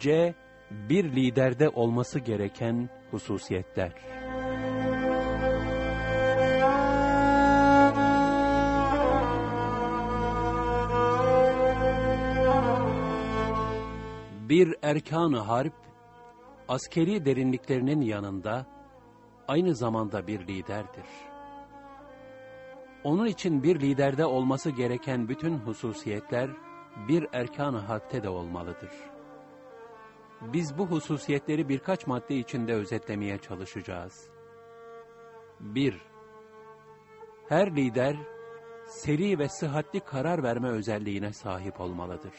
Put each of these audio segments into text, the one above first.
C. Bir liderde olması gereken hususiyetler. Bir erkan harp, askeri derinliklerinin yanında aynı zamanda bir liderdir. Onun için bir liderde olması gereken bütün hususiyetler bir erkan harpte de olmalıdır. Biz bu hususiyetleri birkaç madde içinde özetlemeye çalışacağız. 1. Her lider seri ve sıhhatli karar verme özelliğine sahip olmalıdır.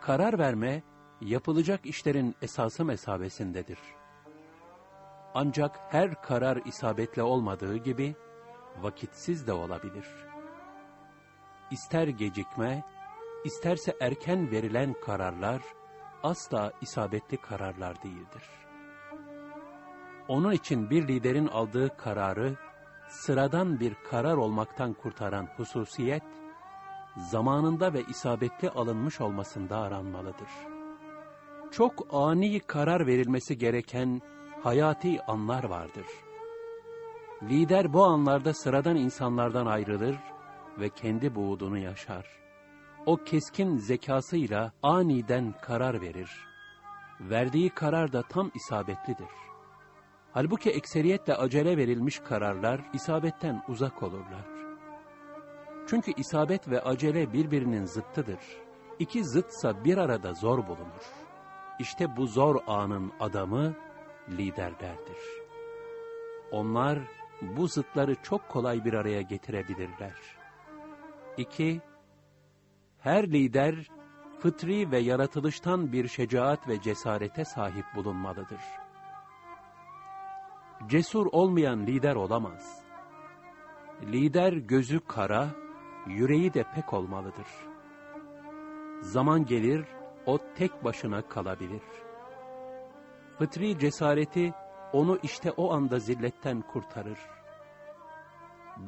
Karar verme, yapılacak işlerin esası mesabesindedir. Ancak her karar isabetli olmadığı gibi, vakitsiz de olabilir. İster gecikme, isterse erken verilen kararlar, asla isabetli kararlar değildir. Onun için bir liderin aldığı kararı, sıradan bir karar olmaktan kurtaran hususiyet, zamanında ve isabetli alınmış olmasında aranmalıdır. Çok ani karar verilmesi gereken hayati anlar vardır. Lider bu anlarda sıradan insanlardan ayrılır ve kendi buğdunu yaşar. O keskin zekasıyla aniden karar verir. Verdiği karar da tam isabetlidir. Halbuki ekseriyetle acele verilmiş kararlar isabetten uzak olurlar. Çünkü isabet ve acele birbirinin zıttıdır. İki zıtsa bir arada zor bulunur. İşte bu zor anın adamı liderlerdir. Onlar bu zıtları çok kolay bir araya getirebilirler. 2. Her lider fıtri ve yaratılıştan bir şecaat ve cesarete sahip bulunmalıdır. Cesur olmayan lider olamaz. Lider gözü kara, yüreği de pek olmalıdır. Zaman gelir, o tek başına kalabilir. Fıtri cesareti onu işte o anda zilletten kurtarır.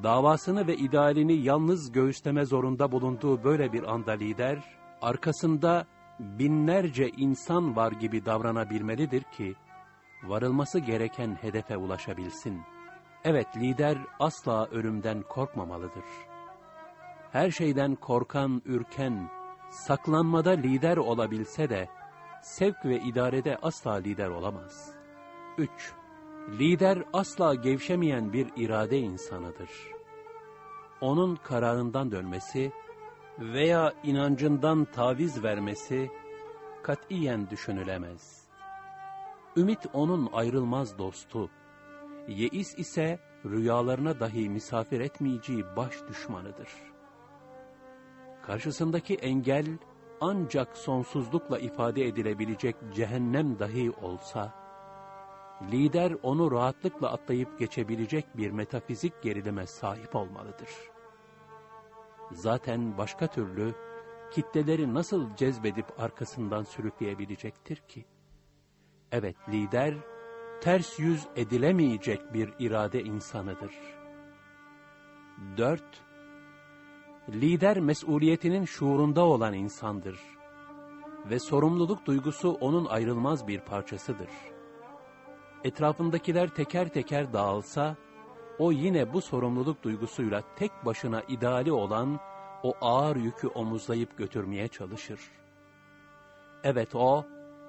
Davasını ve idealini yalnız göğüsleme zorunda bulunduğu böyle bir anda lider, arkasında binlerce insan var gibi davranabilmelidir ki, varılması gereken hedefe ulaşabilsin. Evet, lider asla ölümden korkmamalıdır. Her şeyden korkan, ürken, saklanmada lider olabilse de, sevk ve idarede asla lider olamaz. 3. Lider asla gevşemeyen bir irade insanıdır. Onun kararından dönmesi veya inancından taviz vermesi katiyen düşünülemez. Ümit onun ayrılmaz dostu, yeis ise rüyalarına dahi misafir etmeyeceği baş düşmanıdır. Karşısındaki engel ancak sonsuzlukla ifade edilebilecek cehennem dahi olsa, lider onu rahatlıkla atlayıp geçebilecek bir metafizik gerilime sahip olmalıdır. Zaten başka türlü kitleleri nasıl cezbedip arkasından sürükleyebilecektir ki? Evet, lider ters yüz edilemeyecek bir irade insanıdır. 4. Lider mesuliyetinin şuurunda olan insandır ve sorumluluk duygusu onun ayrılmaz bir parçasıdır. Etrafındakiler teker teker dağılsa, o yine bu sorumluluk duygusuyla tek başına ideali olan o ağır yükü omuzlayıp götürmeye çalışır. Evet o,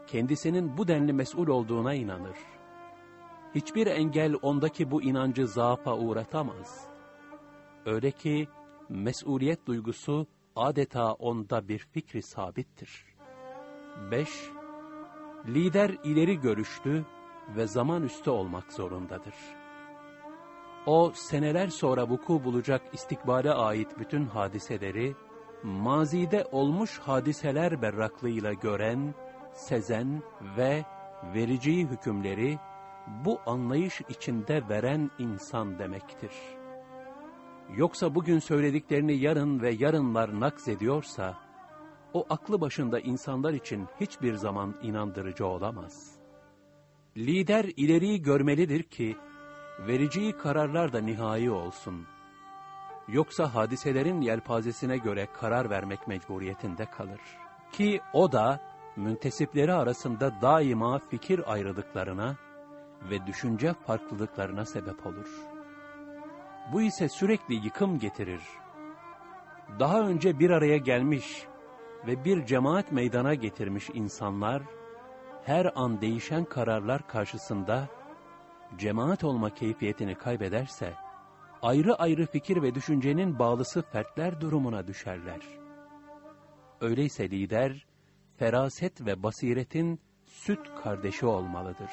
kendisinin bu denli mesul olduğuna inanır. Hiçbir engel ondaki bu inancı zaafa uğratamaz. Öyle ki, mesuliyet duygusu adeta onda bir fikri sabittir. 5. Lider ileri görüşlü ve zaman üstü olmak zorundadır. O seneler sonra vuku bulacak istikbale ait bütün hadiseleri, mazide olmuş hadiseler berraklığıyla gören, sezen ve vereceği hükümleri bu anlayış içinde veren insan demektir. Yoksa bugün söylediklerini yarın ve yarınlar nakz ediyorsa, o aklı başında insanlar için hiçbir zaman inandırıcı olamaz. Lider ileriyi görmelidir ki, vereceği kararlar da nihai olsun. Yoksa hadiselerin yelpazesine göre karar vermek mecburiyetinde kalır. Ki o da müntesipleri arasında daima fikir ayrılıklarına ve düşünce farklılıklarına sebep olur. Bu ise sürekli yıkım getirir. Daha önce bir araya gelmiş ve bir cemaat meydana getirmiş insanlar, her an değişen kararlar karşısında cemaat olma keyfiyetini kaybederse, ayrı ayrı fikir ve düşüncenin bağlısı fertler durumuna düşerler. Öyleyse lider, feraset ve basiretin süt kardeşi olmalıdır.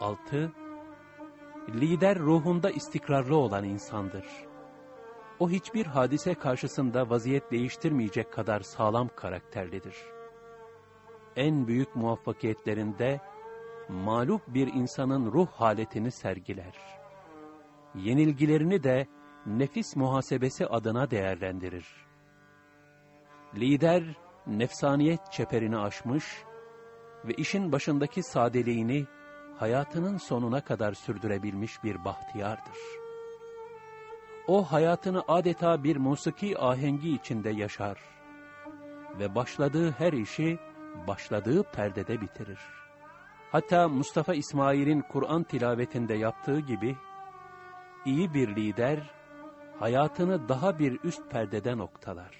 6. Lider ruhunda istikrarlı olan insandır. O hiçbir hadise karşısında vaziyet değiştirmeyecek kadar sağlam karakterlidir. En büyük muvaffakiyetlerinde mağlup bir insanın ruh haletini sergiler. Yenilgilerini de nefis muhasebesi adına değerlendirir. Lider, nefsaniyet çeperini aşmış ve işin başındaki sadeliğini hayatının sonuna kadar sürdürebilmiş bir bahtiyardır. O hayatını adeta bir musiki ahengi içinde yaşar ve başladığı her işi başladığı perdede bitirir. Hatta Mustafa İsmail'in Kur'an tilavetinde yaptığı gibi, iyi bir lider, hayatını daha bir üst perdede noktalar.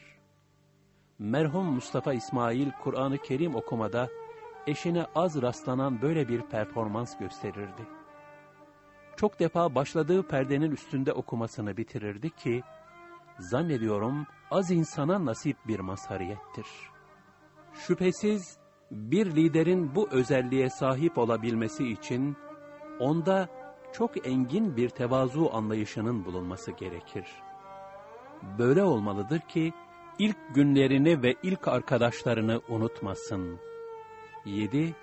Merhum Mustafa İsmail, Kur'an-ı Kerim okumada, eşine az rastlanan böyle bir performans gösterirdi. Çok defa başladığı perdenin üstünde okumasını bitirirdi ki, zannediyorum az insana nasip bir mazhariyettir. Şüphesiz, bir liderin bu özelliğe sahip olabilmesi için onda çok engin bir tevazu anlayışının bulunması gerekir. Böyle olmalıdır ki ilk günlerini ve ilk arkadaşlarını unutmasın. 7.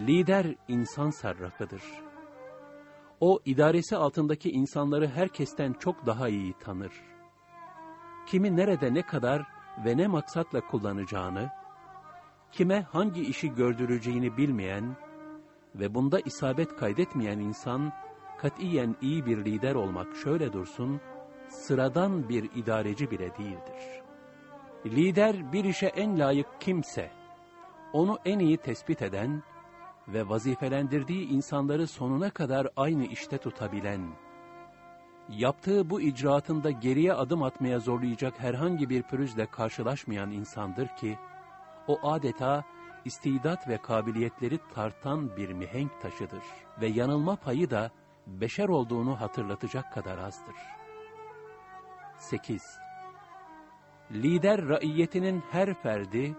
Lider insan sarrafıdır. O idaresi altındaki insanları herkesten çok daha iyi tanır. Kimi nerede ne kadar ve ne maksatla kullanacağını, kime hangi işi gördüreceğini bilmeyen ve bunda isabet kaydetmeyen insan, katiyen iyi bir lider olmak şöyle dursun, sıradan bir idareci bile değildir. Lider bir işe en layık kimse, onu en iyi tespit eden ve vazifelendirdiği insanları sonuna kadar aynı işte tutabilen, yaptığı bu icraatında geriye adım atmaya zorlayacak herhangi bir pürüzle karşılaşmayan insandır ki, o adeta istidat ve kabiliyetleri tartan bir mihenk taşıdır ve yanılma payı da beşer olduğunu hatırlatacak kadar azdır. 8. Lider raiyetinin her ferdi,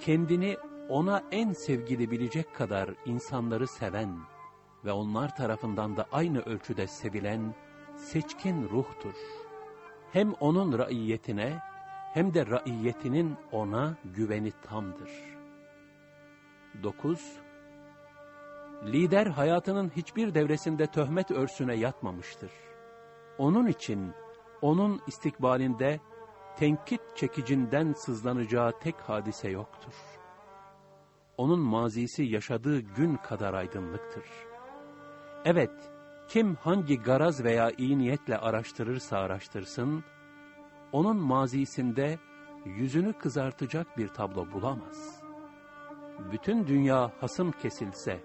kendini ona en sevgili bilecek kadar insanları seven ve onlar tarafından da aynı ölçüde sevilen seçkin ruhtur. Hem onun raiyetine hem de raiyetinin ona güveni tamdır. 9. Lider hayatının hiçbir devresinde töhmet örsüne yatmamıştır. Onun için onun istikbalinde tenkit çekicinden sızlanacağı tek hadise yoktur. Onun mazisi yaşadığı gün kadar aydınlıktır. Evet, kim hangi garaz veya iyi niyetle araştırırsa araştırsın, onun mazisinde yüzünü kızartacak bir tablo bulamaz. Bütün dünya hasım kesilse,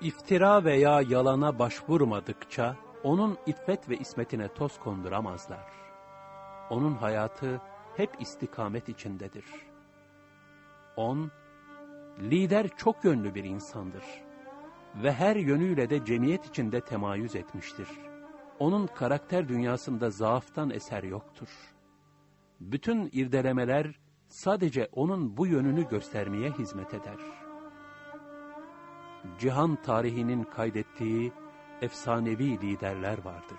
iftira veya yalana başvurmadıkça, onun iffet ve ismetine toz konduramazlar. Onun hayatı hep istikamet içindedir. On, lider çok yönlü bir insandır ve her yönüyle de cemiyet içinde temayüz etmiştir. Onun karakter dünyasında zaaftan eser yoktur bütün irdelemeler sadece onun bu yönünü göstermeye hizmet eder. Cihan tarihinin kaydettiği efsanevi liderler vardır.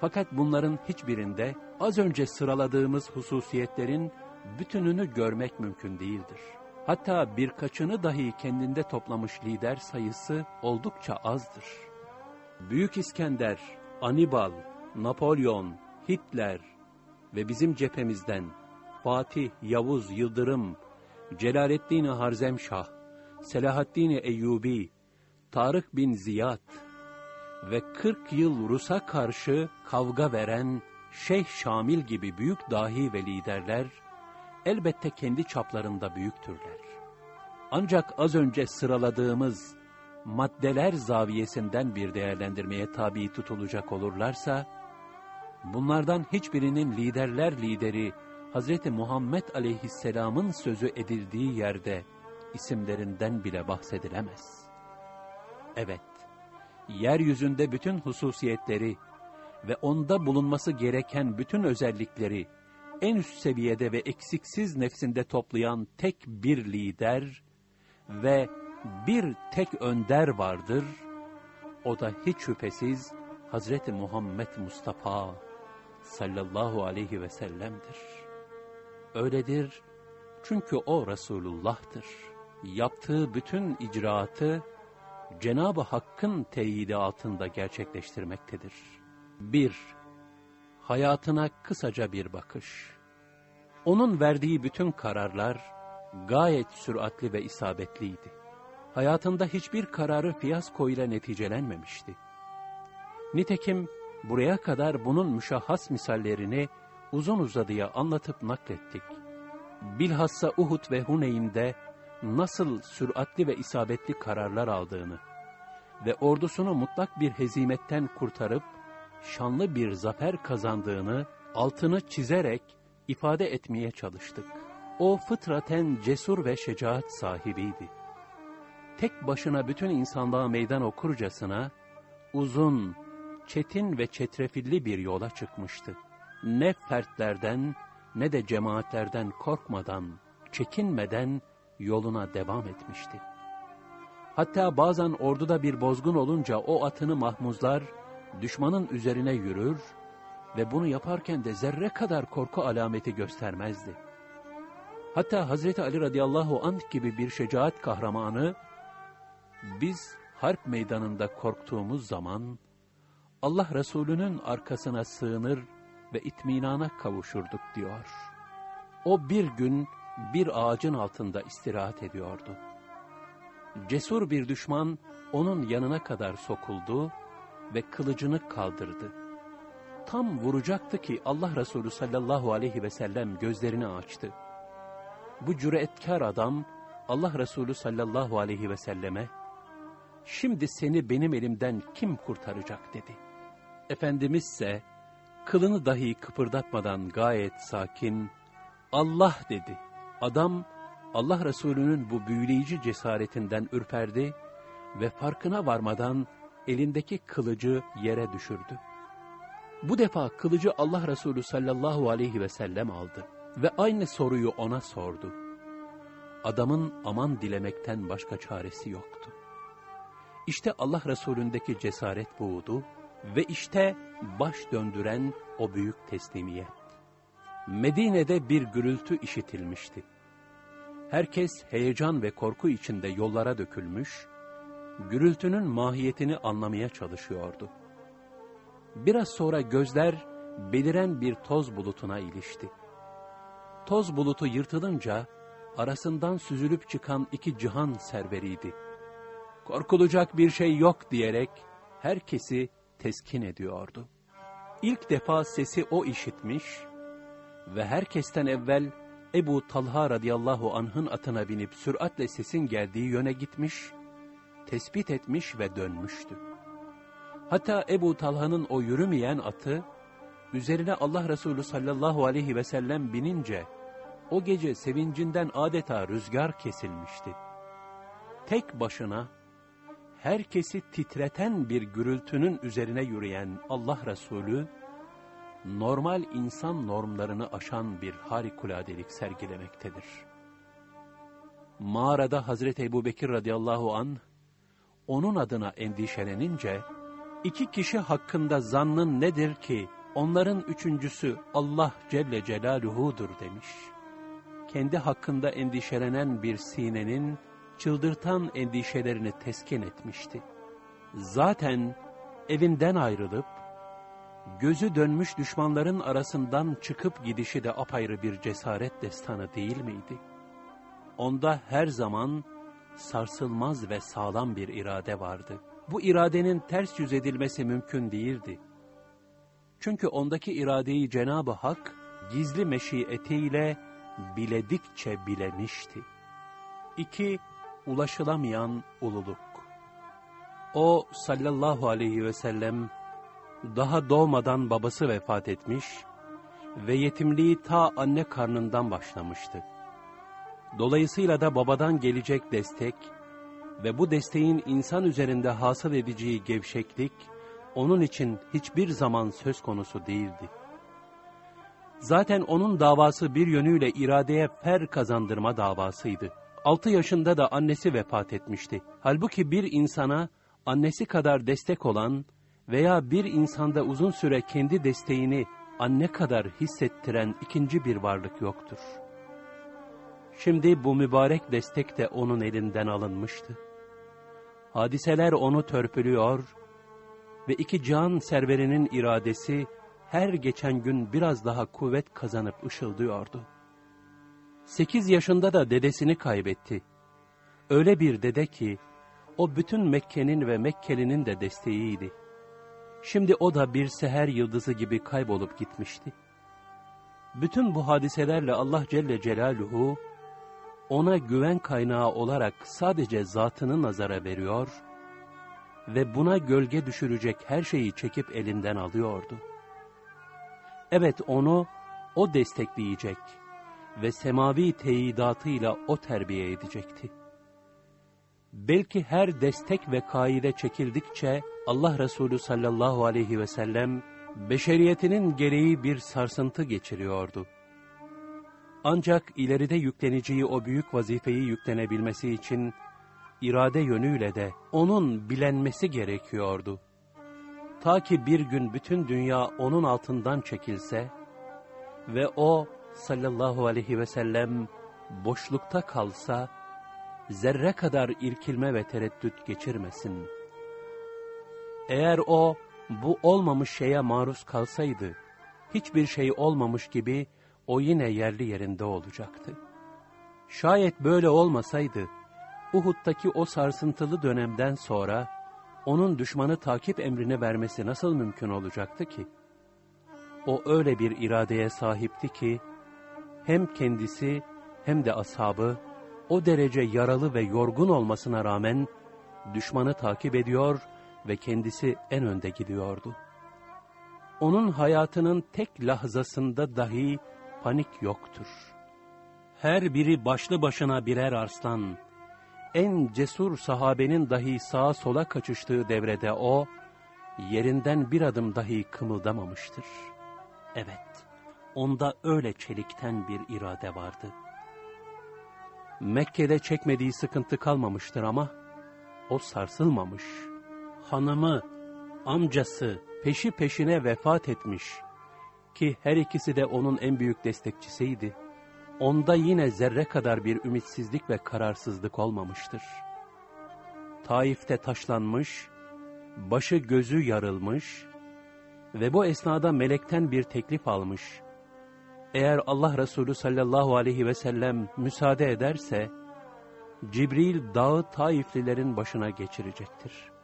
Fakat bunların hiçbirinde az önce sıraladığımız hususiyetlerin bütününü görmek mümkün değildir. Hatta birkaçını dahi kendinde toplamış lider sayısı oldukça azdır. Büyük İskender, Anibal, Napolyon, Hitler, ve bizim cephemizden Fatih, Yavuz, Yıldırım, Celaleddin Harzemşah, Selahaddin Eyyubi, Tarık bin Ziyad ve 40 yıl Rus'a karşı kavga veren Şeyh Şamil gibi büyük dahi ve liderler elbette kendi çaplarında büyüktürler. Ancak az önce sıraladığımız maddeler zaviyesinden bir değerlendirmeye tabi tutulacak olurlarsa, bunlardan hiçbirinin liderler lideri Hz. Muhammed aleyhisselamın sözü edildiği yerde isimlerinden bile bahsedilemez. Evet, yeryüzünde bütün hususiyetleri ve onda bulunması gereken bütün özellikleri en üst seviyede ve eksiksiz nefsinde toplayan tek bir lider ve bir tek önder vardır. O da hiç şüphesiz Hazreti Muhammed Mustafa sallallahu aleyhi ve sellem'dir. Öyledir çünkü o Resulullah'tır. Yaptığı bütün icraatı Cenab-ı Hakk'ın teyidi altında gerçekleştirmektedir. 1. Hayatına kısaca bir bakış. Onun verdiği bütün kararlar gayet süratli ve isabetliydi. Hayatında hiçbir kararı fiyasko ile neticelenmemişti. Nitekim buraya kadar bunun müşahhas misallerini uzun uzadıya anlatıp naklettik. Bilhassa Uhud ve Huneyn'de nasıl süratli ve isabetli kararlar aldığını ve ordusunu mutlak bir hezimetten kurtarıp şanlı bir zafer kazandığını altını çizerek ifade etmeye çalıştık. O fıtraten cesur ve şecaat sahibiydi. Tek başına bütün insanlığa meydan okurcasına uzun, çetin ve çetrefilli bir yola çıkmıştı. Ne fertlerden ne de cemaatlerden korkmadan, çekinmeden yoluna devam etmişti. Hatta bazen orduda bir bozgun olunca o atını mahmuzlar, düşmanın üzerine yürür ve bunu yaparken de zerre kadar korku alameti göstermezdi. Hatta Hazreti Ali radıyallahu anh gibi bir şecaat kahramanı, biz harp meydanında korktuğumuz zaman, Allah Resulü'nün arkasına sığınır ve itminana kavuşurduk diyor. O bir gün bir ağacın altında istirahat ediyordu. Cesur bir düşman onun yanına kadar sokuldu ve kılıcını kaldırdı. Tam vuracaktı ki Allah Resulü sallallahu aleyhi ve sellem gözlerini açtı. Bu cüretkar adam Allah Resulü sallallahu aleyhi ve selleme, şimdi seni benim elimden kim kurtaracak dedi. Efendimiz ise kılını dahi kıpırdatmadan gayet sakin, Allah dedi. Adam Allah Resulü'nün bu büyüleyici cesaretinden ürperdi ve farkına varmadan elindeki kılıcı yere düşürdü. Bu defa kılıcı Allah Resulü sallallahu aleyhi ve sellem aldı ve aynı soruyu ona sordu. Adamın aman dilemekten başka çaresi yoktu. İşte Allah Resulündeki cesaret buğdu ve işte baş döndüren o büyük teslimiyet. Medine'de bir gürültü işitilmişti. Herkes heyecan ve korku içinde yollara dökülmüş, gürültünün mahiyetini anlamaya çalışıyordu. Biraz sonra gözler beliren bir toz bulutuna ilişti. Toz bulutu yırtılınca arasından süzülüp çıkan iki cihan serveriydi. Korkulacak bir şey yok diyerek herkesi teskin ediyordu. İlk defa sesi o işitmiş ve herkesten evvel Ebu Talha radıyallahu anh'ın atına binip süratle sesin geldiği yöne gitmiş, tespit etmiş ve dönmüştü. Hatta Ebu Talha'nın o yürümeyen atı, üzerine Allah Resulü sallallahu aleyhi ve sellem binince, o gece sevincinden adeta rüzgar kesilmişti. Tek başına, herkesi titreten bir gürültünün üzerine yürüyen Allah Resulü, normal insan normlarını aşan bir harikuladelik sergilemektedir. Mağarada Hazreti Ebu Bekir radıyallahu an onun adına endişelenince, iki kişi hakkında zannın nedir ki, onların üçüncüsü Allah Celle Celaluhu'dur demiş. Kendi hakkında endişelenen bir sinenin, çıldırtan endişelerini teskin etmişti. Zaten evinden ayrılıp, gözü dönmüş düşmanların arasından çıkıp gidişi de apayrı bir cesaret destanı değil miydi? Onda her zaman sarsılmaz ve sağlam bir irade vardı. Bu iradenin ters yüz edilmesi mümkün değildi. Çünkü ondaki iradeyi Cenab-ı Hak gizli meşiyetiyle biledikçe bilemişti. İki, ulaşılamayan ululuk. O sallallahu aleyhi ve sellem daha doğmadan babası vefat etmiş ve yetimliği ta anne karnından başlamıştı. Dolayısıyla da babadan gelecek destek ve bu desteğin insan üzerinde hasıl edeceği gevşeklik, onun için hiçbir zaman söz konusu değildi. Zaten onun davası bir yönüyle iradeye fer kazandırma davasıydı. Altı yaşında da annesi vefat etmişti. Halbuki bir insana annesi kadar destek olan veya bir insanda uzun süre kendi desteğini anne kadar hissettiren ikinci bir varlık yoktur. Şimdi bu mübarek destek de onun elinden alınmıştı. Hadiseler onu törpülüyor ve iki can serverinin iradesi her geçen gün biraz daha kuvvet kazanıp ışıldıyordu. Sekiz yaşında da dedesini kaybetti. Öyle bir dede ki, o bütün Mekke'nin ve Mekkelinin de desteğiydi. Şimdi o da bir seher yıldızı gibi kaybolup gitmişti. Bütün bu hadiselerle Allah Celle Celaluhu, ona güven kaynağı olarak sadece zatını nazara veriyor ve buna gölge düşürecek her şeyi çekip elinden alıyordu. Evet onu o destekleyecek ve semavi teyidatıyla o terbiye edecekti. Belki her destek ve kaide çekildikçe Allah Resulü sallallahu aleyhi ve sellem beşeriyetinin gereği bir sarsıntı geçiriyordu. Ancak ileride yükleneceği o büyük vazifeyi yüklenebilmesi için irade yönüyle de onun bilenmesi gerekiyordu. Ta ki bir gün bütün dünya onun altından çekilse ve o sallallahu aleyhi ve sellem boşlukta kalsa, zerre kadar irkilme ve tereddüt geçirmesin. Eğer o bu olmamış şeye maruz kalsaydı, hiçbir şey olmamış gibi o yine yerli yerinde olacaktı. Şayet böyle olmasaydı, Uhud'daki o sarsıntılı dönemden sonra, onun düşmanı takip emrini vermesi nasıl mümkün olacaktı ki? O öyle bir iradeye sahipti ki, hem kendisi hem de ashabı, o derece yaralı ve yorgun olmasına rağmen, düşmanı takip ediyor ve kendisi en önde gidiyordu. Onun hayatının tek lahzasında dahi panik yoktur. Her biri başlı başına birer arslan, en cesur sahabenin dahi sağa sola kaçıştığı devrede o, yerinden bir adım dahi kımıldamamıştır. Evet, onda öyle çelikten bir irade vardı. Mekke'de çekmediği sıkıntı kalmamıştır ama, o sarsılmamış. Hanımı, amcası peşi peşine vefat etmiş ki her ikisi de onun en büyük destekçisiydi. Onda yine zerre kadar bir ümitsizlik ve kararsızlık olmamıştır. Taif'te taşlanmış, başı gözü yarılmış ve bu esnada melekten bir teklif almış. Eğer Allah Resulü sallallahu aleyhi ve sellem müsaade ederse, Cibril dağı Taiflilerin başına geçirecektir.''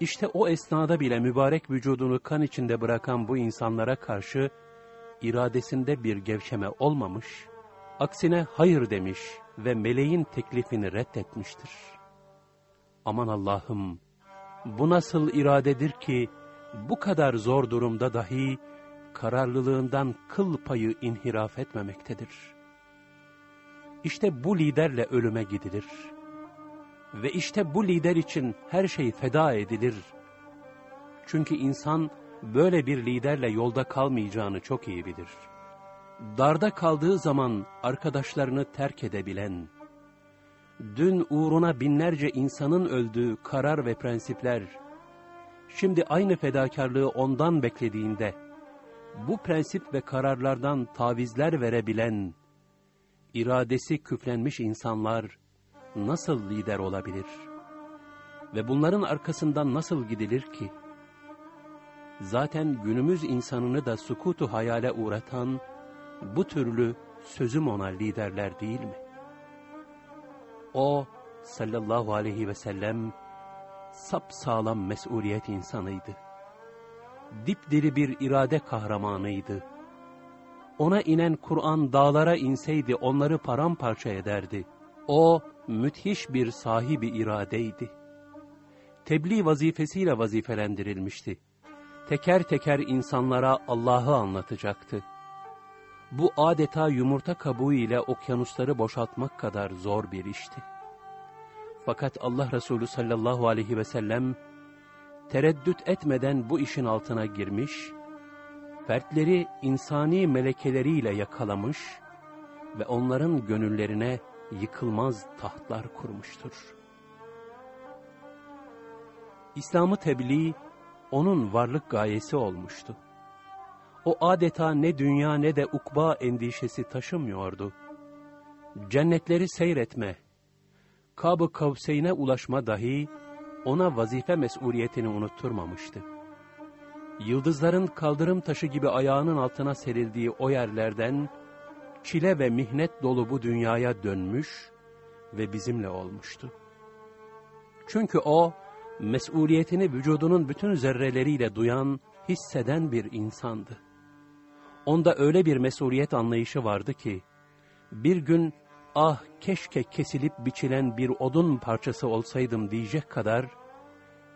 İşte o esnada bile mübarek vücudunu kan içinde bırakan bu insanlara karşı iradesinde bir gevşeme olmamış, aksine hayır demiş ve meleğin teklifini reddetmiştir. Aman Allah'ım, bu nasıl iradedir ki bu kadar zor durumda dahi kararlılığından kıl payı inhiraf etmemektedir. İşte bu liderle ölüme gidilir.'' Ve işte bu lider için her şey feda edilir. Çünkü insan böyle bir liderle yolda kalmayacağını çok iyi bilir. Darda kaldığı zaman arkadaşlarını terk edebilen, dün uğruna binlerce insanın öldüğü karar ve prensipler, şimdi aynı fedakarlığı ondan beklediğinde, bu prensip ve kararlardan tavizler verebilen, iradesi küflenmiş insanlar, nasıl lider olabilir? Ve bunların arkasından nasıl gidilir ki? Zaten günümüz insanını da sukutu hayale uğratan bu türlü sözüm ona liderler değil mi? O sallallahu aleyhi ve sellem sap sağlam mesuliyet insanıydı. Dipdiri bir irade kahramanıydı. Ona inen Kur'an dağlara inseydi onları paramparça ederdi O müthiş bir sahibi iradeydi. Tebliğ vazifesiyle vazifelendirilmişti. Teker teker insanlara Allah'ı anlatacaktı. Bu adeta yumurta kabuğu ile okyanusları boşaltmak kadar zor bir işti. Fakat Allah Resulü sallallahu aleyhi ve sellem tereddüt etmeden bu işin altına girmiş, fertleri insani melekeleriyle yakalamış ve onların gönüllerine yıkılmaz tahtlar kurmuştur. İslam'ı tebliğ, onun varlık gayesi olmuştu. O adeta ne dünya ne de ukba endişesi taşımıyordu. Cennetleri seyretme, Kab-ı Kavseyn'e ulaşma dahi ona vazife mesuliyetini unutturmamıştı. Yıldızların kaldırım taşı gibi ayağının altına serildiği o yerlerden, çile ve mihnet dolu bu dünyaya dönmüş ve bizimle olmuştu. Çünkü o, mesuliyetini vücudunun bütün zerreleriyle duyan, hisseden bir insandı. Onda öyle bir mesuliyet anlayışı vardı ki, bir gün ah keşke kesilip biçilen bir odun parçası olsaydım diyecek kadar,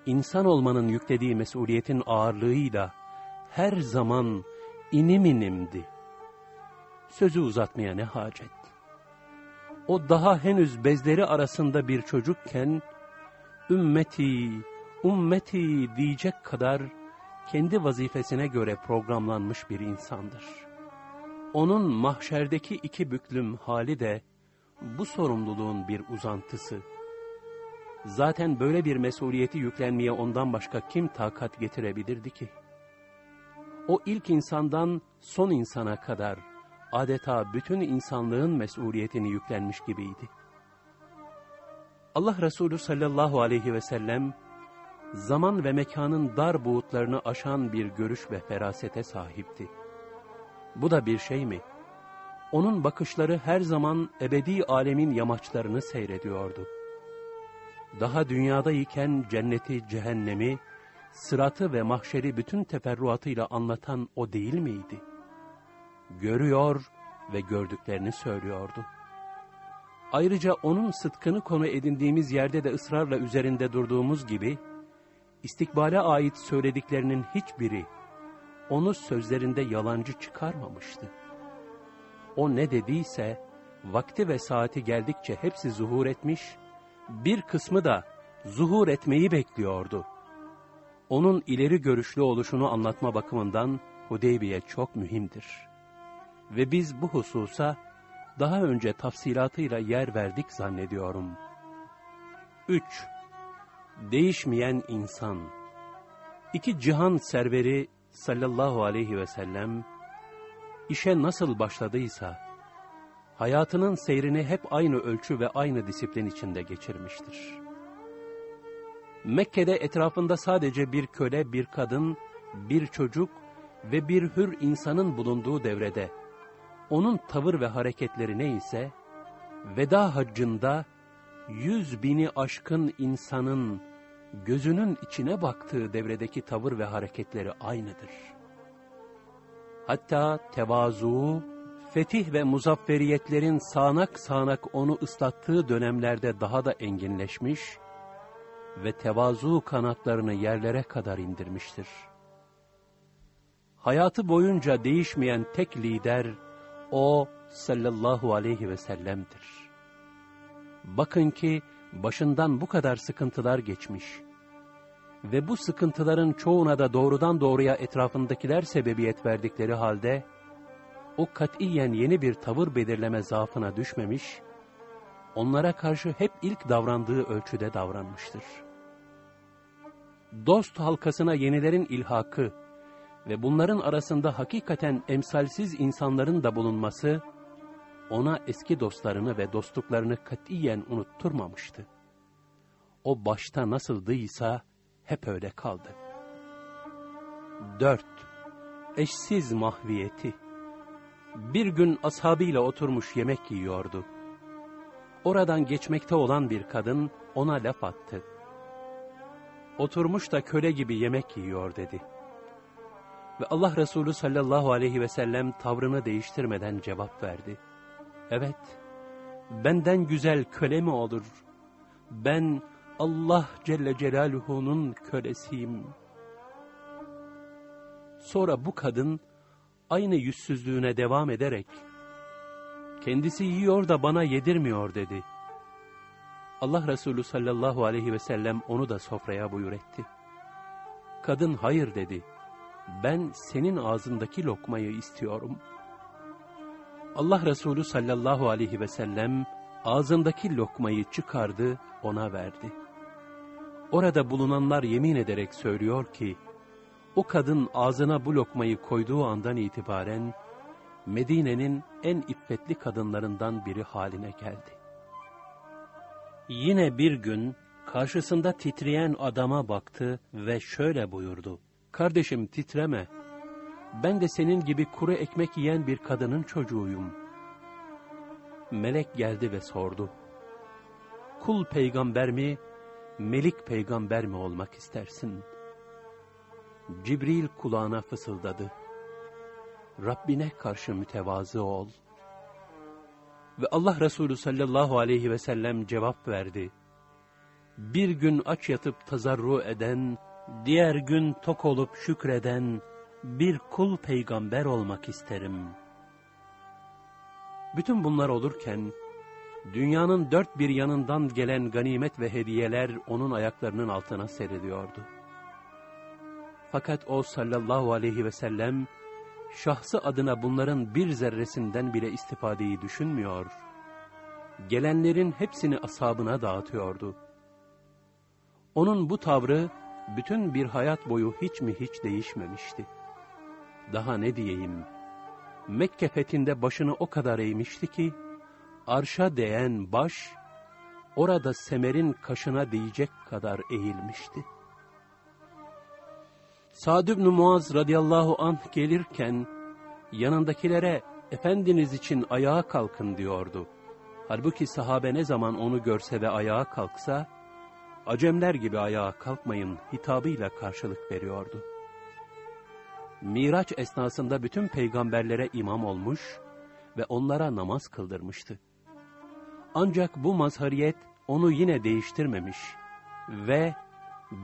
insan olmanın yüklediği mesuliyetin ağırlığıyla her zaman inim inimdi. Sözü uzatmaya ne hacet? O daha henüz bezleri arasında bir çocukken, ümmeti, ümmeti diyecek kadar kendi vazifesine göre programlanmış bir insandır. Onun mahşerdeki iki büklüm hali de bu sorumluluğun bir uzantısı. Zaten böyle bir mesuliyeti yüklenmeye ondan başka kim takat getirebilirdi ki? O ilk insandan son insana kadar adeta bütün insanlığın mesuliyetini yüklenmiş gibiydi. Allah Resulü sallallahu aleyhi ve sellem, zaman ve mekanın dar buğutlarını aşan bir görüş ve ferasete sahipti. Bu da bir şey mi? Onun bakışları her zaman ebedi alemin yamaçlarını seyrediyordu. Daha dünyadayken cenneti, cehennemi, sıratı ve mahşeri bütün teferruatıyla anlatan o değil miydi? Görüyor ve gördüklerini söylüyordu. Ayrıca onun sıdkını konu edindiğimiz yerde de ısrarla üzerinde durduğumuz gibi, istikbale ait söylediklerinin hiçbiri, onu sözlerinde yalancı çıkarmamıştı. O ne dediyse, vakti ve saati geldikçe hepsi zuhur etmiş, bir kısmı da zuhur etmeyi bekliyordu. Onun ileri görüşlü oluşunu anlatma bakımından Hudeybiye çok mühimdir. Ve biz bu hususa daha önce tafsilatıyla yer verdik zannediyorum. 3. Değişmeyen insan İki cihan serveri sallallahu aleyhi ve sellem, işe nasıl başladıysa, hayatının seyrini hep aynı ölçü ve aynı disiplin içinde geçirmiştir. Mekke'de etrafında sadece bir köle, bir kadın, bir çocuk ve bir hür insanın bulunduğu devrede, onun tavır ve hareketleri neyse, veda haccında yüz bini aşkın insanın gözünün içine baktığı devredeki tavır ve hareketleri aynıdır. Hatta tevazu, fetih ve muzafferiyetlerin sağanak sağanak onu ıslattığı dönemlerde daha da enginleşmiş ve tevazu kanatlarını yerlere kadar indirmiştir. Hayatı boyunca değişmeyen tek lider, o sallallahu aleyhi ve sellem'dir. Bakın ki başından bu kadar sıkıntılar geçmiş ve bu sıkıntıların çoğuna da doğrudan doğruya etrafındakiler sebebiyet verdikleri halde, o katiyen yeni bir tavır belirleme zaafına düşmemiş, onlara karşı hep ilk davrandığı ölçüde davranmıştır. Dost halkasına yenilerin ilhakı ve bunların arasında hakikaten emsalsiz insanların da bulunması, ona eski dostlarını ve dostluklarını katiyen unutturmamıştı. O başta nasıldıysa hep öyle kaldı. 4. Eşsiz mahviyeti Bir gün ashabıyla oturmuş yemek yiyordu. Oradan geçmekte olan bir kadın ona laf attı. Oturmuş da köle gibi yemek yiyor dedi. Ve Allah Resulü sallallahu aleyhi ve sellem tavrını değiştirmeden cevap verdi. Evet, benden güzel köle mi olur? Ben Allah Celle Celaluhu'nun kölesiyim. Sonra bu kadın aynı yüzsüzlüğüne devam ederek, kendisi yiyor da bana yedirmiyor dedi. Allah Resulü sallallahu aleyhi ve sellem onu da sofraya buyur etti. Kadın hayır dedi. Ben senin ağzındaki lokmayı istiyorum. Allah Resulü sallallahu aleyhi ve sellem ağzındaki lokmayı çıkardı, ona verdi. Orada bulunanlar yemin ederek söylüyor ki, o kadın ağzına bu lokmayı koyduğu andan itibaren, Medine'nin en iffetli kadınlarından biri haline geldi. Yine bir gün karşısında titreyen adama baktı ve şöyle buyurdu. Kardeşim titreme, ben de senin gibi kuru ekmek yiyen bir kadının çocuğuyum. Melek geldi ve sordu. Kul peygamber mi, melik peygamber mi olmak istersin? Cibril kulağına fısıldadı. Rabbine karşı mütevazı ol. Ve Allah Resulü sallallahu aleyhi ve sellem cevap verdi. Bir gün aç yatıp tazarru eden, diğer gün tok olup şükreden, bir kul peygamber olmak isterim. Bütün bunlar olurken, dünyanın dört bir yanından gelen ganimet ve hediyeler onun ayaklarının altına seriliyordu. Fakat o sallallahu aleyhi ve sellem, şahsı adına bunların bir zerresinden bile istifadeyi düşünmüyor. Gelenlerin hepsini asabına dağıtıyordu. Onun bu tavrı, bütün bir hayat boyu hiç mi hiç değişmemişti. Daha ne diyeyim, Mekke fethinde başını o kadar eğmişti ki, arşa değen baş, orada semerin kaşına değecek kadar eğilmişti. Sa'd ibn Muaz radıyallahu anh gelirken, yanındakilere, Efendiniz için ayağa kalkın diyordu. Halbuki sahabe ne zaman onu görse ve ayağa kalksa, Acemler gibi ayağa kalkmayın hitabıyla karşılık veriyordu. Miraç esnasında bütün peygamberlere imam olmuş ve onlara namaz kıldırmıştı. Ancak bu mazhariyet onu yine değiştirmemiş ve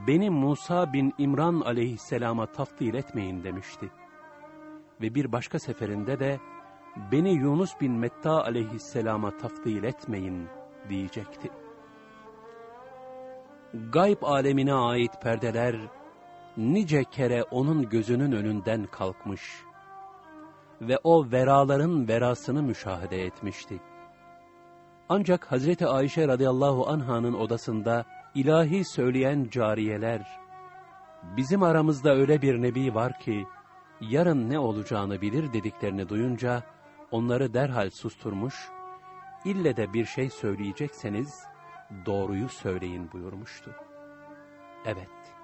beni Musa bin İmran aleyhisselama taftil etmeyin demişti. Ve bir başka seferinde de beni Yunus bin Metta aleyhisselama taftil etmeyin diyecekti. Gayb alemine ait perdeler nice kere onun gözünün önünden kalkmış ve o veraların verasını müşahede etmişti. Ancak Hazreti Ayşe radıyallahu anhanın odasında ilahi söyleyen cariyeler, bizim aramızda öyle bir nebi var ki, yarın ne olacağını bilir dediklerini duyunca, onları derhal susturmuş, ille de bir şey söyleyecekseniz, doğruyu söyleyin buyurmuştu. Evet,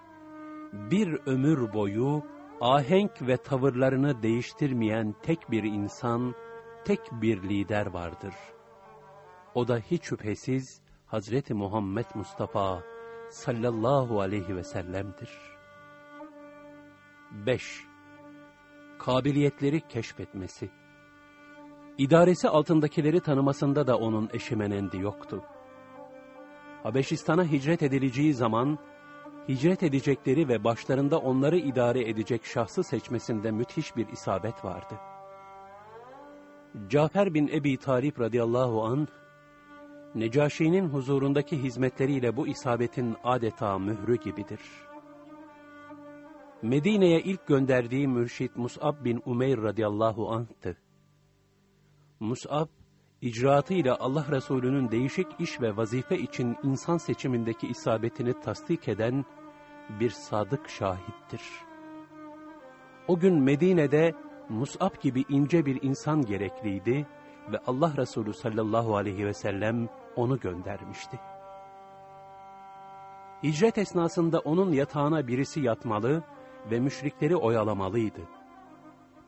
bir ömür boyu ahenk ve tavırlarını değiştirmeyen tek bir insan, tek bir lider vardır. O da hiç şüphesiz Hazreti Muhammed Mustafa sallallahu aleyhi ve sellem'dir. 5. Kabiliyetleri keşfetmesi İdaresi altındakileri tanımasında da onun eşimenendi yoktu. Habeşistan'a hicret edileceği zaman, hicret edecekleri ve başlarında onları idare edecek şahsı seçmesinde müthiş bir isabet vardı. Cafer bin Ebi Talip radıyallahu an Necaşi'nin huzurundaki hizmetleriyle bu isabetin adeta mührü gibidir. Medine'ye ilk gönderdiği mürşit Mus'ab bin Umeyr radıyallahu anh'tı. Mus'ab, icraatıyla Allah Resulü'nün değişik iş ve vazife için insan seçimindeki isabetini tasdik eden bir sadık şahittir. O gün Medine'de Mus'ab gibi ince bir insan gerekliydi ve Allah Resulü sallallahu aleyhi ve sellem onu göndermişti. Hicret esnasında onun yatağına birisi yatmalı ve müşrikleri oyalamalıydı.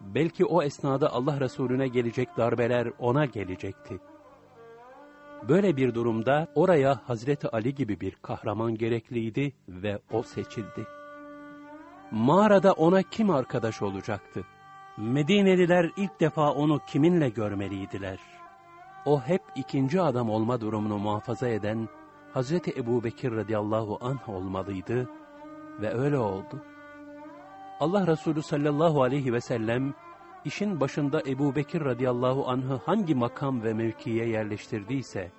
Belki o esnada Allah Resulüne gelecek darbeler ona gelecekti. Böyle bir durumda oraya Hazreti Ali gibi bir kahraman gerekliydi ve o seçildi. Mağarada ona kim arkadaş olacaktı? Medineliler ilk defa onu kiminle görmeliydiler? O hep ikinci adam olma durumunu muhafaza eden Hazreti Ebu Bekir radıyallahu anh olmalıydı ve öyle oldu. Allah Resulü sallallahu aleyhi ve sellem işin başında Ebu Bekir radıyallahu anh'ı hangi makam ve mevkiye yerleştirdiyse,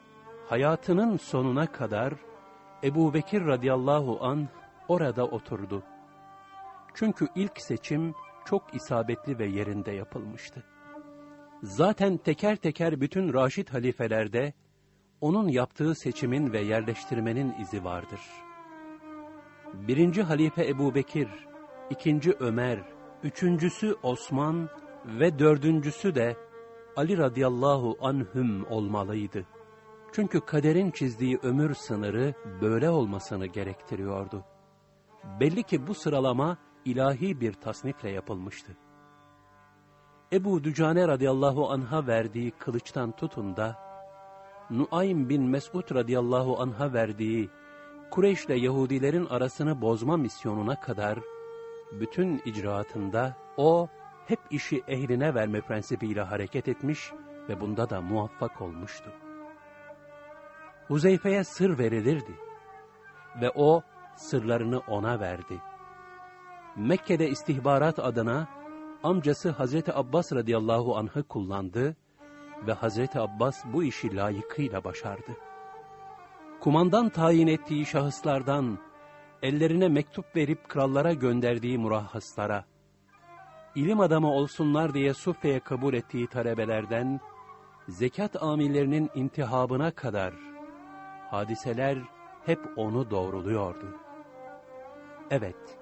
hayatının sonuna kadar Ebu Bekir radıyallahu anh orada oturdu. Çünkü ilk seçim çok isabetli ve yerinde yapılmıştı. Zaten teker teker bütün Raşid halifelerde onun yaptığı seçimin ve yerleştirmenin izi vardır. Birinci halife Ebu Bekir, ikinci Ömer, üçüncüsü Osman ve dördüncüsü de Ali radıyallahu anhüm olmalıydı. Çünkü kaderin çizdiği ömür sınırı böyle olmasını gerektiriyordu. Belli ki bu sıralama ilahi bir tasnifle yapılmıştı. Ebu Dücane radıyallahu anha verdiği kılıçtan tutun da, Nuaym bin Mesud radıyallahu anha verdiği Kureyş'le Yahudilerin arasını bozma misyonuna kadar, bütün icraatında o hep işi ehline verme prensibiyle hareket etmiş ve bunda da muvaffak olmuştu. Huzeyfe'ye sır verilirdi ve o sırlarını ona verdi. Mekke'de istihbarat adına amcası Hazreti Abbas radıyallahu anh'ı kullandı ve Hazreti Abbas bu işi layıkıyla başardı. Kumandan tayin ettiği şahıslardan ellerine mektup verip krallara gönderdiği murahhaslara, ilim adamı olsunlar diye Suffe'ye kabul ettiği talebelerden, zekat amillerinin intihabına kadar, hadiseler hep onu doğruluyordu. Evet,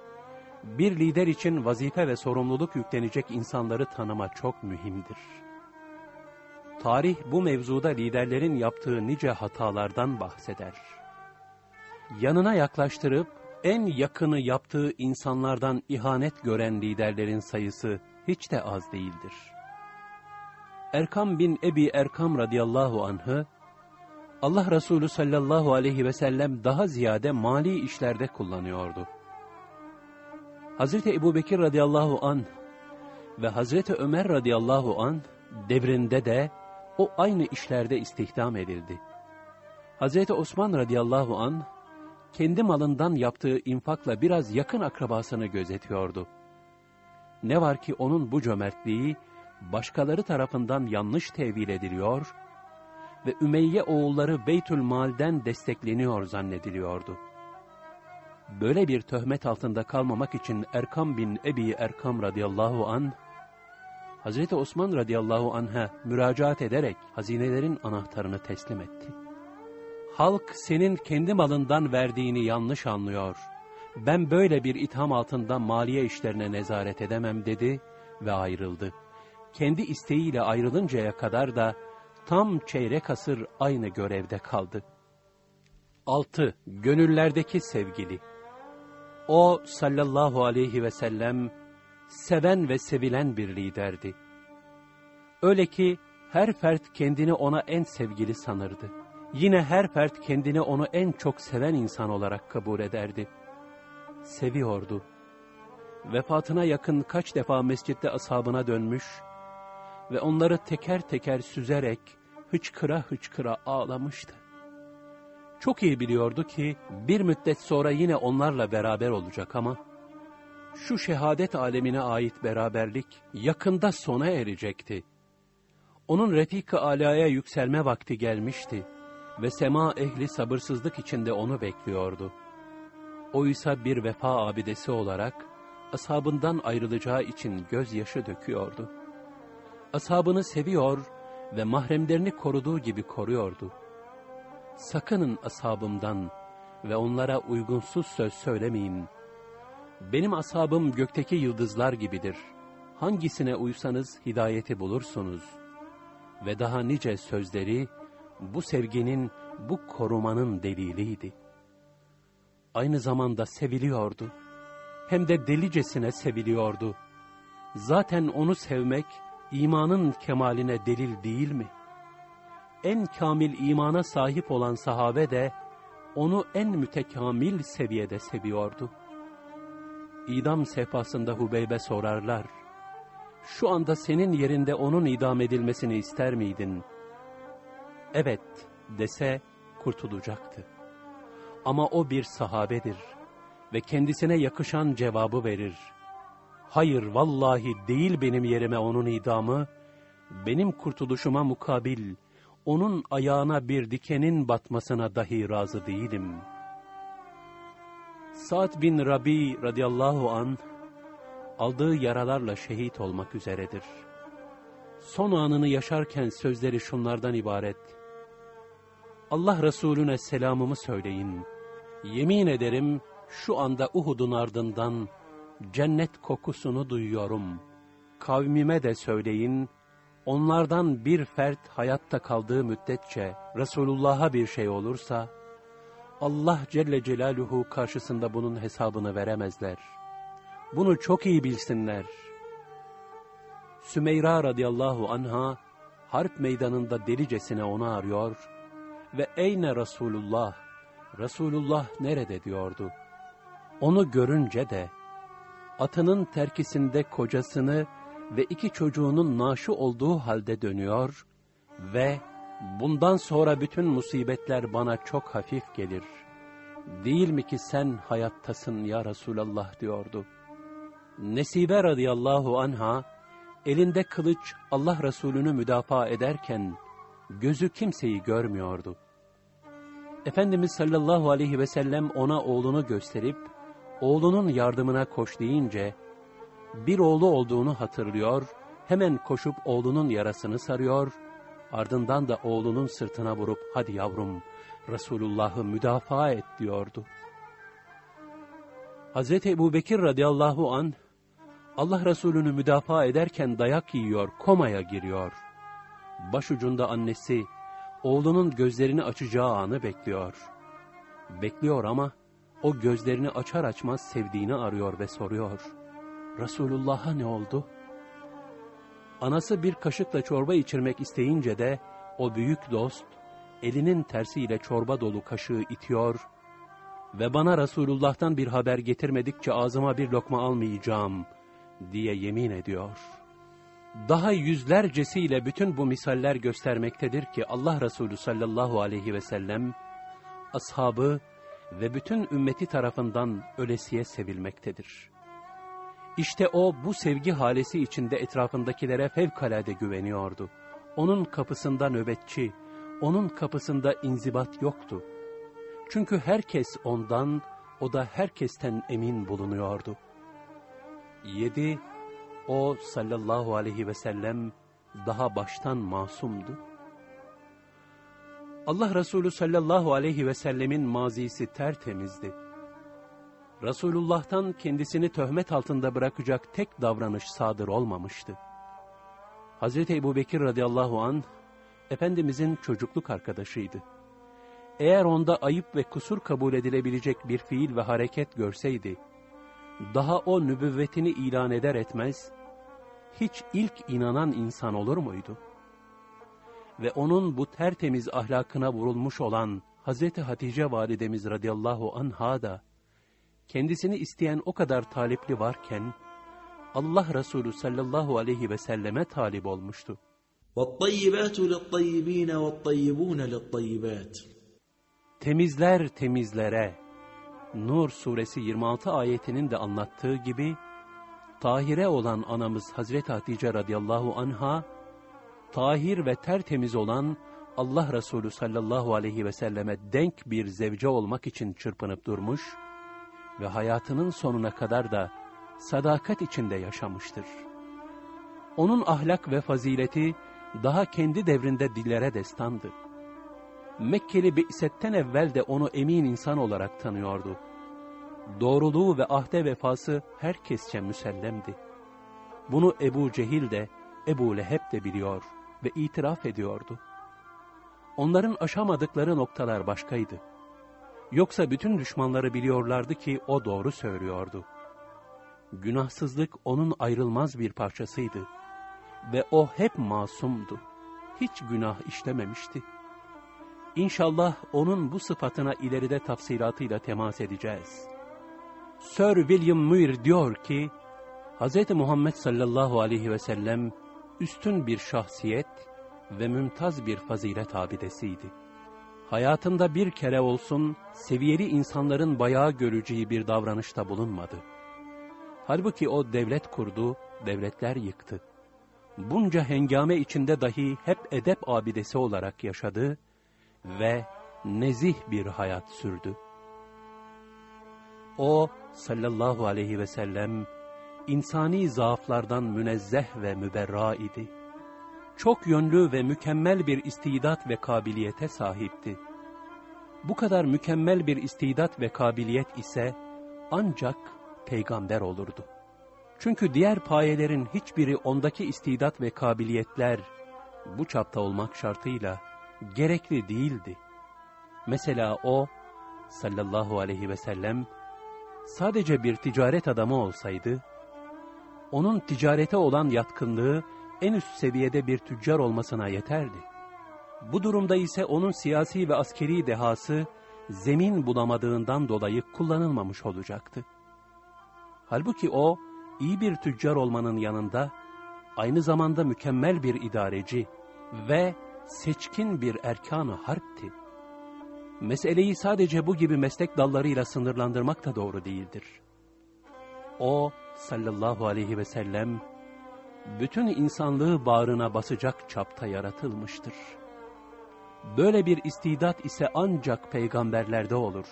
bir lider için vazife ve sorumluluk yüklenecek insanları tanıma çok mühimdir. Tarih bu mevzuda liderlerin yaptığı nice hatalardan bahseder. Yanına yaklaştırıp en yakını yaptığı insanlardan ihanet gören liderlerin sayısı hiç de az değildir. Erkam bin Ebi Erkam radıyallahu anh'ı, Allah Resulü sallallahu aleyhi ve sellem daha ziyade mali işlerde kullanıyordu. Hazreti Ebu Bekir radıyallahu an ve Hazreti Ömer radıyallahu an devrinde de o aynı işlerde istihdam edildi. Hazreti Osman radıyallahu an kendi malından yaptığı infakla biraz yakın akrabasını gözetiyordu. Ne var ki onun bu cömertliği başkaları tarafından yanlış tevil ediliyor ve Ümeyye oğulları Beytül Mal'den destekleniyor zannediliyordu. Böyle bir töhmet altında kalmamak için Erkam bin Ebi Erkam radıyallahu an Hazreti Osman radıyallahu anh'a müracaat ederek hazinelerin anahtarını teslim etti. Halk senin kendi malından verdiğini yanlış anlıyor. Ben böyle bir itham altında maliye işlerine nezaret edemem dedi ve ayrıldı. Kendi isteğiyle ayrılıncaya kadar da tam çeyrek asır aynı görevde kaldı. 6. Gönüllerdeki sevgili O sallallahu aleyhi ve sellem seven ve sevilen bir liderdi. Öyle ki her fert kendini ona en sevgili sanırdı. Yine her fert kendini onu en çok seven insan olarak kabul ederdi. Seviyordu. Vefatına yakın kaç defa mescitte ashabına dönmüş ve onları teker teker süzerek hıçkıra hıçkıra ağlamıştı. Çok iyi biliyordu ki bir müddet sonra yine onlarla beraber olacak ama şu şehadet alemine ait beraberlik yakında sona erecekti. Onun Refik-i Ala'ya yükselme vakti gelmişti ve sema ehli sabırsızlık içinde onu bekliyordu. Oysa bir vefa abidesi olarak ashabından ayrılacağı için gözyaşı döküyordu. Ashabını seviyor ve mahremlerini koruduğu gibi koruyordu. Sakının ashabımdan ve onlara uygunsuz söz söylemeyin. Benim ashabım gökteki yıldızlar gibidir. Hangisine uysanız hidayeti bulursunuz. Ve daha nice sözleri bu sevginin, bu korumanın deliliydi. Aynı zamanda seviliyordu. Hem de delicesine seviliyordu. Zaten onu sevmek, imanın kemaline delil değil mi? En kamil imana sahip olan sahabe de, onu en mütekamil seviyede seviyordu. İdam sehpasında Hubeybe sorarlar, şu anda senin yerinde onun idam edilmesini ister miydin? evet dese kurtulacaktı. Ama o bir sahabedir ve kendisine yakışan cevabı verir. Hayır vallahi değil benim yerime onun idamı, benim kurtuluşuma mukabil, onun ayağına bir dikenin batmasına dahi razı değilim. Sa'd bin Rabi radıyallahu an aldığı yaralarla şehit olmak üzeredir. Son anını yaşarken sözleri şunlardan ibaret. Allah Resulüne selamımı söyleyin. Yemin ederim şu anda Uhud'un ardından cennet kokusunu duyuyorum. Kavmime de söyleyin, onlardan bir fert hayatta kaldığı müddetçe Resulullah'a bir şey olursa, Allah Celle Celaluhu karşısında bunun hesabını veremezler. Bunu çok iyi bilsinler. Sümeyra radıyallahu anha, harp meydanında delicesine onu arıyor ve eyne Resulullah, Resulullah nerede diyordu. Onu görünce de, atının terkisinde kocasını ve iki çocuğunun naşı olduğu halde dönüyor ve bundan sonra bütün musibetler bana çok hafif gelir. Değil mi ki sen hayattasın ya Resulallah diyordu. Nesibe radıyallahu anha, elinde kılıç Allah Resulü'nü müdafaa ederken, gözü kimseyi görmüyordu. Efendimiz sallallahu aleyhi ve sellem ona oğlunu gösterip, oğlunun yardımına koş deyince, bir oğlu olduğunu hatırlıyor, hemen koşup oğlunun yarasını sarıyor, ardından da oğlunun sırtına vurup, hadi yavrum, Resulullah'ı müdafaa et diyordu. Hazreti Ebu Bekir radıyallahu an Allah Resulü'nü müdafaa ederken dayak yiyor, komaya giriyor. Başucunda annesi, oğlunun gözlerini açacağı anı bekliyor. Bekliyor ama o gözlerini açar açmaz sevdiğini arıyor ve soruyor. Resulullah'a ne oldu? Anası bir kaşıkla çorba içirmek isteyince de o büyük dost elinin tersiyle çorba dolu kaşığı itiyor ve bana Resulullah'tan bir haber getirmedikçe ağzıma bir lokma almayacağım diye yemin ediyor. Daha yüzlercesiyle bütün bu misaller göstermektedir ki Allah Resulü sallallahu aleyhi ve sellem ashabı ve bütün ümmeti tarafından ölesiye sevilmektedir. İşte o bu sevgi halesi içinde etrafındakilere fevkalade güveniyordu. Onun kapısında nöbetçi, onun kapısında inzibat yoktu. Çünkü herkes ondan, o da herkesten emin bulunuyordu. 7. O sallallahu aleyhi ve sellem daha baştan masumdu. Allah Resulü sallallahu aleyhi ve sellemin mazisi tertemizdi. Resulullah'tan kendisini töhmet altında bırakacak tek davranış sadır olmamıştı. Hazreti Ebu Bekir radıyallahu an Efendimizin çocukluk arkadaşıydı. Eğer onda ayıp ve kusur kabul edilebilecek bir fiil ve hareket görseydi, daha o nübüvvetini ilan eder etmez, hiç ilk inanan insan olur muydu? Ve onun bu tertemiz ahlakına vurulmuş olan Hazreti Hatice validemiz radıyallahu anha da, kendisini isteyen o kadar talipli varken, Allah Resulü sallallahu aleyhi ve selleme talip olmuştu. وَالطَّيِّبَاتُ لِلطَّيِّب۪ينَ وَالطَّيِّبُونَ لِلطَّيِّبَاتِ Temizler temizlere, Nur suresi 26 ayetinin de anlattığı gibi, tahire olan anamız Hazreti Hatice radıyallahu anha, tahir ve tertemiz olan Allah Resulü sallallahu aleyhi ve selleme denk bir zevce olmak için çırpınıp durmuş ve hayatının sonuna kadar da sadakat içinde yaşamıştır. Onun ahlak ve fazileti daha kendi devrinde dillere destandı. Mekkeli Bi'setten evvel de onu emin insan olarak tanıyordu. Doğruluğu ve ahde vefası herkesçe müsellemdi. Bunu Ebu Cehil de, Ebu Leheb de biliyor ve itiraf ediyordu. Onların aşamadıkları noktalar başkaydı. Yoksa bütün düşmanları biliyorlardı ki o doğru söylüyordu. Günahsızlık onun ayrılmaz bir parçasıydı. Ve o hep masumdu. Hiç günah işlememişti. İnşallah onun bu sıfatına ileride tafsilatıyla temas edeceğiz. Sir William Muir diyor ki, Hz. Muhammed sallallahu aleyhi ve sellem üstün bir şahsiyet ve mümtaz bir fazilet abidesiydi. Hayatında bir kere olsun seviyeli insanların bayağı göreceği bir davranışta bulunmadı. Halbuki o devlet kurdu, devletler yıktı. Bunca hengame içinde dahi hep edep abidesi olarak yaşadı ve nezih bir hayat sürdü. O sallallahu aleyhi ve sellem insani zaaflardan münezzeh ve müberra idi. Çok yönlü ve mükemmel bir istidat ve kabiliyete sahipti. Bu kadar mükemmel bir istidat ve kabiliyet ise ancak peygamber olurdu. Çünkü diğer payelerin hiçbiri ondaki istidat ve kabiliyetler bu çapta olmak şartıyla gerekli değildi. Mesela o sallallahu aleyhi ve sellem sadece bir ticaret adamı olsaydı, onun ticarete olan yatkınlığı en üst seviyede bir tüccar olmasına yeterdi. Bu durumda ise onun siyasi ve askeri dehası zemin bulamadığından dolayı kullanılmamış olacaktı. Halbuki o, iyi bir tüccar olmanın yanında, aynı zamanda mükemmel bir idareci ve seçkin bir erkan-ı harpti. Meseleyi sadece bu gibi meslek dallarıyla sınırlandırmak da doğru değildir. O sallallahu aleyhi ve sellem, bütün insanlığı bağrına basacak çapta yaratılmıştır. Böyle bir istidat ise ancak peygamberlerde olur.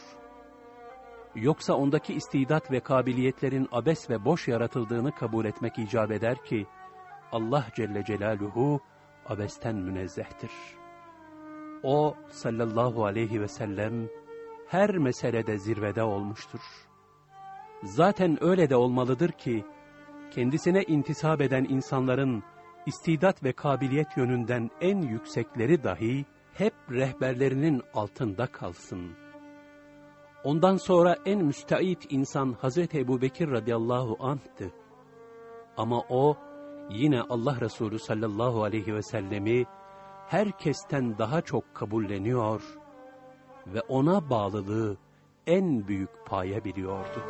Yoksa ondaki istidat ve kabiliyetlerin abes ve boş yaratıldığını kabul etmek icap eder ki, Allah Celle Celaluhu abesten münezzehtir. O sallallahu aleyhi ve sellem her meselede zirvede olmuştur. Zaten öyle de olmalıdır ki, kendisine intisap eden insanların istidat ve kabiliyet yönünden en yüksekleri dahi hep rehberlerinin altında kalsın. Ondan sonra en müsteit insan Hazreti Ebu Bekir radıyallahu anh'tı. Ama o yine Allah Resulü sallallahu aleyhi ve sellemi herkesten daha çok kabulleniyor ve ona bağlılığı en büyük paye biliyordu.